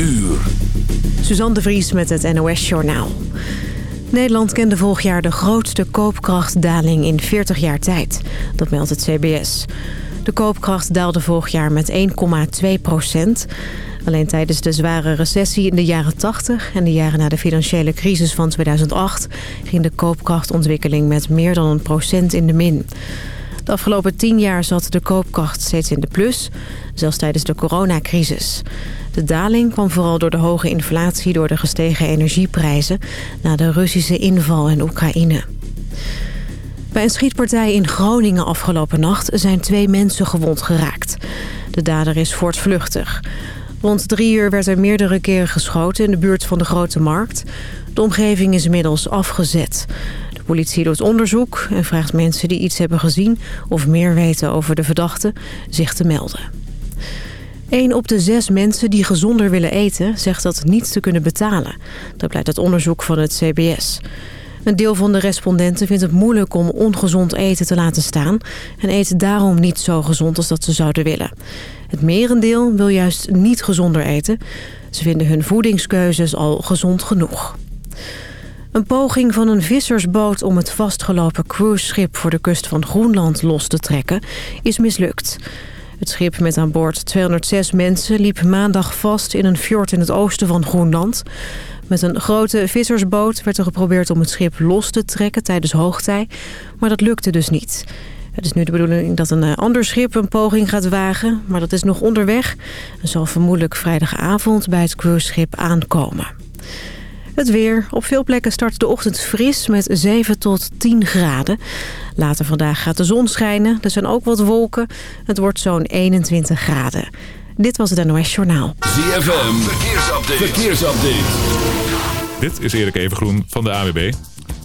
uur. Suzanne de Vries met het NOS Journaal. Nederland kende vorig jaar de grootste koopkrachtdaling in 40 jaar tijd. Dat meldt het CBS. De koopkracht daalde vorig jaar met 1,2 procent. Alleen tijdens de zware recessie in de jaren 80 en de jaren na de financiële crisis van 2008... ging de koopkrachtontwikkeling met meer dan een procent in de min. De afgelopen tien jaar zat de koopkracht steeds in de plus, zelfs tijdens de coronacrisis. De daling kwam vooral door de hoge inflatie door de gestegen energieprijzen... na de Russische inval in Oekraïne. Bij een schietpartij in Groningen afgelopen nacht zijn twee mensen gewond geraakt. De dader is voortvluchtig. Rond drie uur werd er meerdere keren geschoten in de buurt van de Grote Markt. De omgeving is inmiddels afgezet. De politie doet onderzoek en vraagt mensen die iets hebben gezien... of meer weten over de verdachte zich te melden. Een op de zes mensen die gezonder willen eten... zegt dat niet te kunnen betalen. Dat blijkt uit onderzoek van het CBS. Een deel van de respondenten vindt het moeilijk om ongezond eten te laten staan... en eet daarom niet zo gezond als dat ze zouden willen. Het merendeel wil juist niet gezonder eten. Ze vinden hun voedingskeuzes al gezond genoeg. Een poging van een vissersboot om het vastgelopen cruiseschip voor de kust van Groenland los te trekken is mislukt. Het schip met aan boord 206 mensen liep maandag vast in een fjord in het oosten van Groenland. Met een grote vissersboot werd er geprobeerd om het schip los te trekken tijdens hoogtij, maar dat lukte dus niet. Het is nu de bedoeling dat een ander schip een poging gaat wagen, maar dat is nog onderweg en zal vermoedelijk vrijdagavond bij het cruiseschip aankomen. Het weer. Op veel plekken start de ochtend fris met 7 tot 10 graden. Later vandaag gaat de zon schijnen. Er zijn ook wat wolken. Het wordt zo'n 21 graden. Dit was het NOS Journaal. ZFM. Verkeersupdate. Verkeersupdate. Dit is Erik Evengroen van de AWB.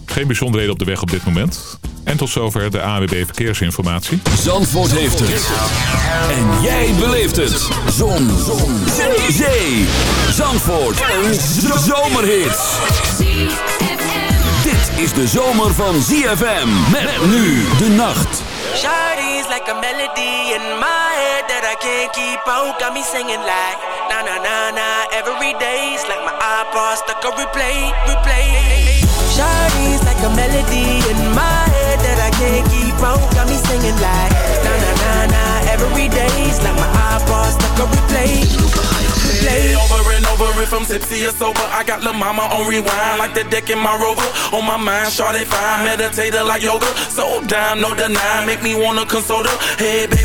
Geen bijzonderheden op de weg op dit moment. En tot zover de AWB Verkeersinformatie. Zandvoort heeft het. En jij beleeft het. Zon. Zon. Zee. Zee. Zandvoort. Een zomerhit. Dit is de zomer van ZFM. Met nu de nacht. Shawty's like a melody in my head that I can't keep out. Got me singing like na na na na every day's like my iPod stuck on replay, replay. Shawty's like a melody in my can't keep out. Got me singing like na na na na every day's like my iPod stuck on replay. replay. Over and over if I'm tipsy or sober, I got La Mama on rewind like the deck in my rover. On my mind, Shawty fine, meditator like yoga. So down, no deny, make me wanna console her. Hey baby,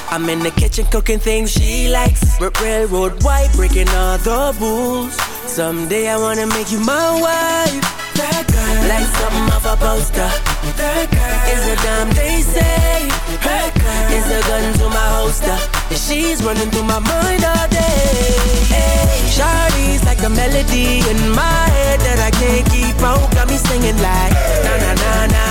I'm in the kitchen cooking things she likes. R- railroad white, breaking all the rules. Someday I wanna make you my wife. That girl, like something off a poster. That girl is a damn they say. That girl is a gun to my holster. And she's running through my mind all day. Hey, Shawty's like a melody in my head that I can't keep out. Got me singing like na na na na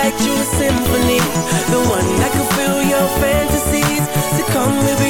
write you a symphony. The one that could fill your fantasies. So come baby girl,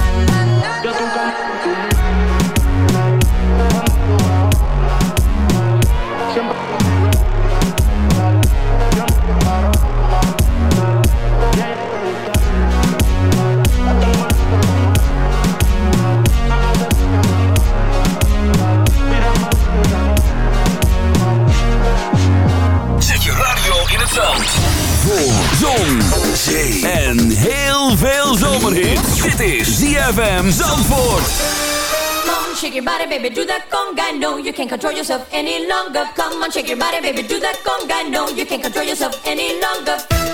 Zon, zee en heel veel zomerhit. Dit is ZFM Zandvoort. Come on, shake your body, baby, do that conga. No, you can't control yourself any longer. Come on, shake your body, baby, do that conga. No, you can't control yourself any longer.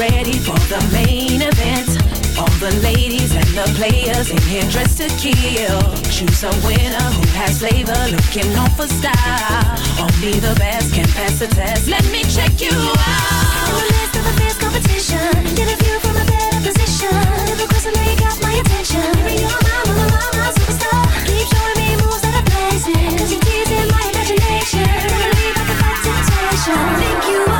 Ready for the main event. All the ladies and the players in here dressed to kill. Choose a winner who has flavor, looking on for style. Only the best can pass the test. Let me check you out. the midst of a fierce competition, get a view from a better position. Never I know you got my attention. You're my, my, my, superstar. Keep showing me moves that are you're teasing my imagination. Temptation. Think you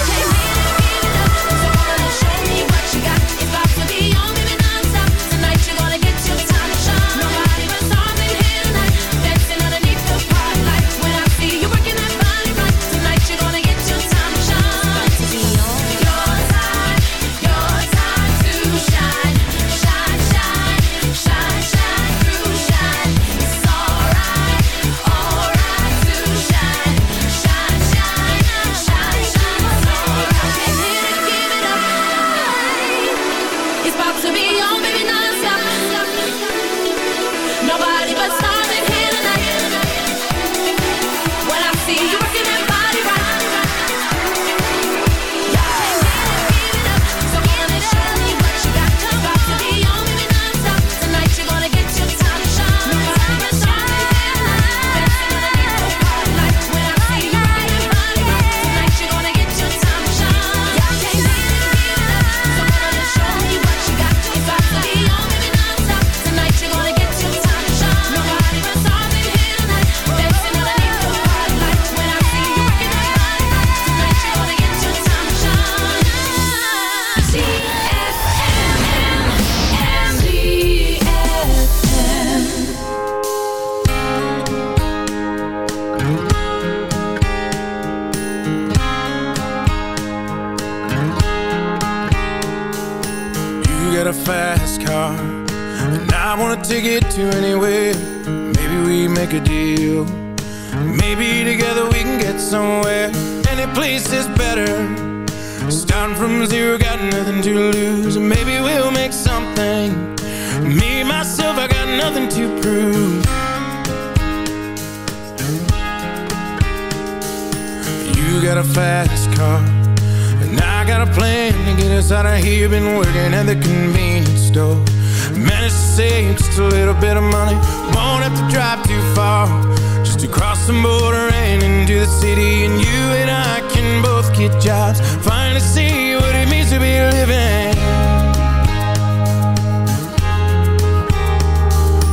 Just to cross the border and into the city. And you and I can both get jobs. Finally see what it means to be living.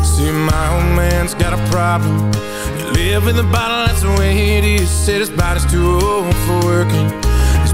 See, my old man's got a problem. He live with a bottle, that's the way it is. Said his body's too old for working.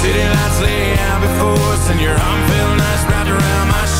City lights lay out before us And your arm felt nice wrapped around my shoulder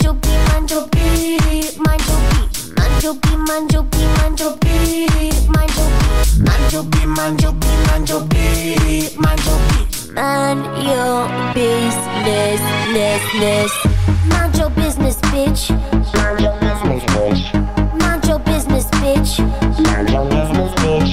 your beat, mind your beat, mind your beat, mind your beat, mind your business, ness, ness. Mind your business, bitch. Mind your business, bitch. Mind your business, bitch. Mind your business, bitch.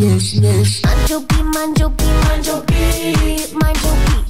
yes, yes. Manjo be, manjo be.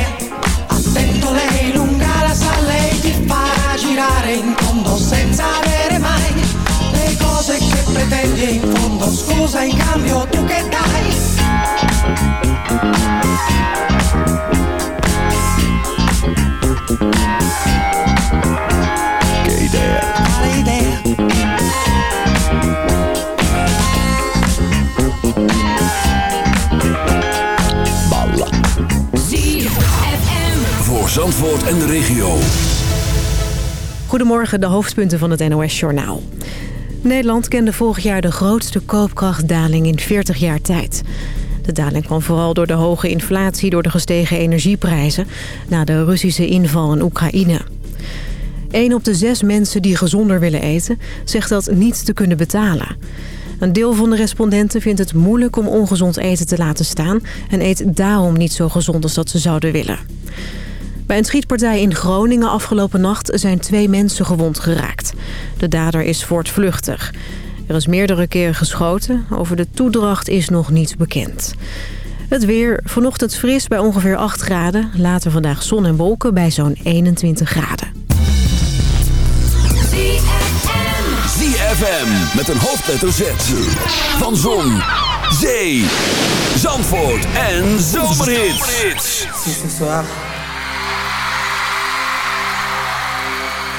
cosa in cambio, ¿tú qué dais? Qué idea. Mala idea. Balla. ZFM. Voor Zandvoort en de regio. Goedemorgen, de hoofdpunten van het NOS Journaal. Nederland kende vorig jaar de grootste koopkrachtdaling in 40 jaar tijd. De daling kwam vooral door de hoge inflatie door de gestegen energieprijzen... na de Russische inval in Oekraïne. Een op de zes mensen die gezonder willen eten... zegt dat niet te kunnen betalen. Een deel van de respondenten vindt het moeilijk om ongezond eten te laten staan... en eet daarom niet zo gezond als dat ze zouden willen. Bij een schietpartij in Groningen afgelopen nacht zijn twee mensen gewond geraakt. De dader is voortvluchtig. Er is meerdere keren geschoten. Over de toedracht is nog niets bekend. Het weer vanochtend fris bij ongeveer 8 graden. Later vandaag zon en wolken bij zo'n 21 graden. ZFM met een hoofdletter Z. Van Zon, Zee, Zandvoort en Zomerhits.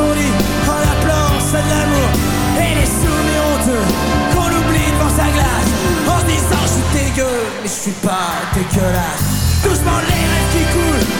son lit En appelant ça de l'amour. Et les souvenirs honteux Qu'on oublie devant sa glace. En se disant je suis dégueu Mais je suis pas dégueulasse. Doucement les rêves qui coulent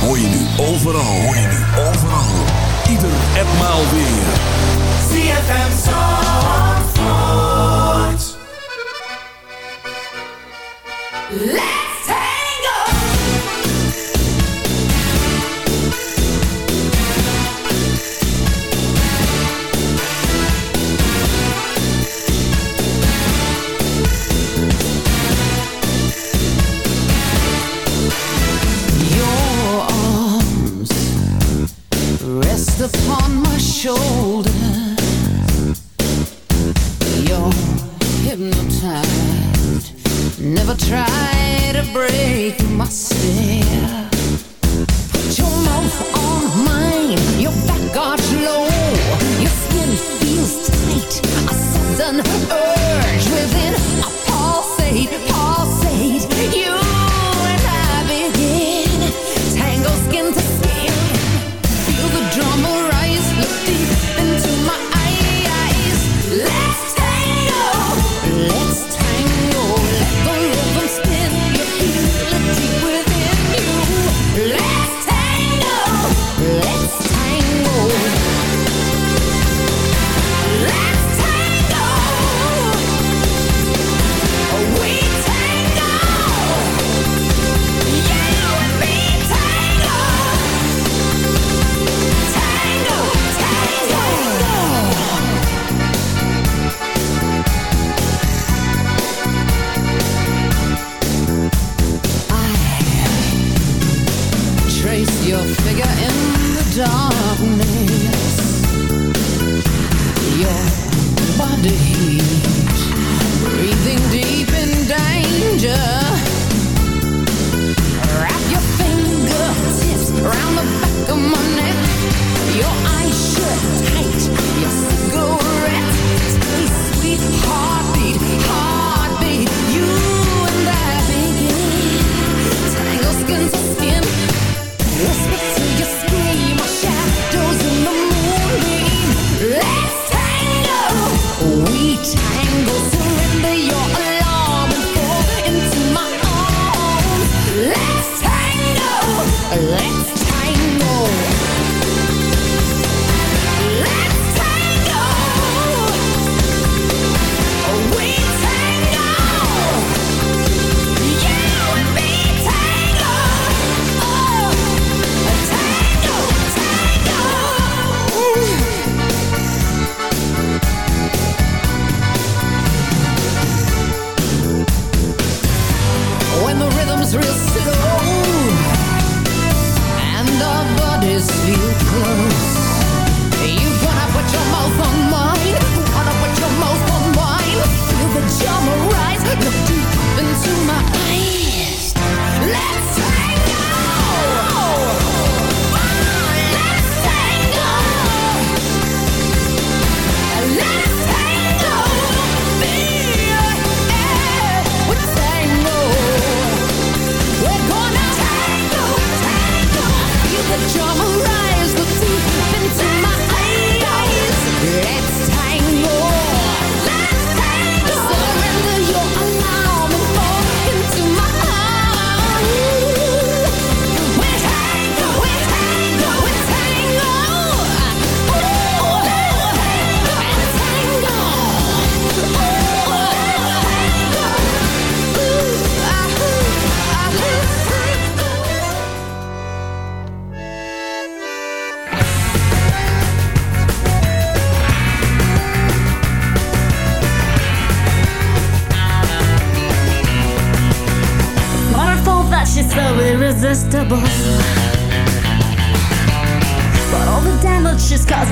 Hoor je nu overal. Hoor je nu overal. Ieder en weer. ZFM on my shoulder. You're hypnotized. Never try to break my stare your mouth on mine. Your back low. Your skin feels tight. A sudden urge within. A pulsate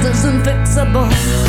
caused is unfixable.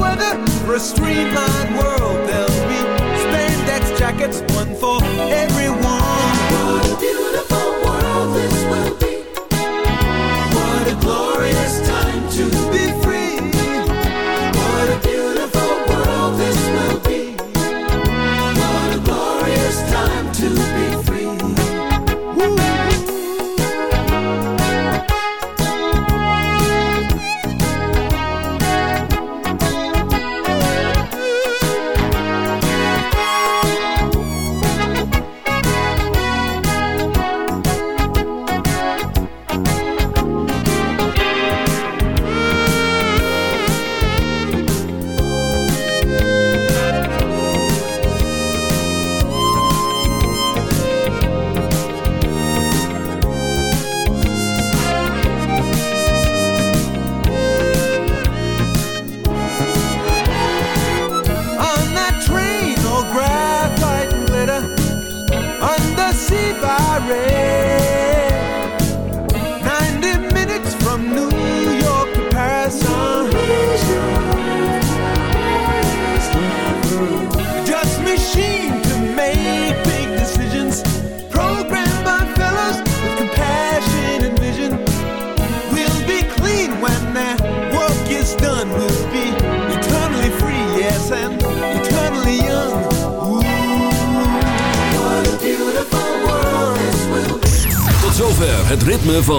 weather for a streamlined world. There'll be spandex jackets, one for everyone.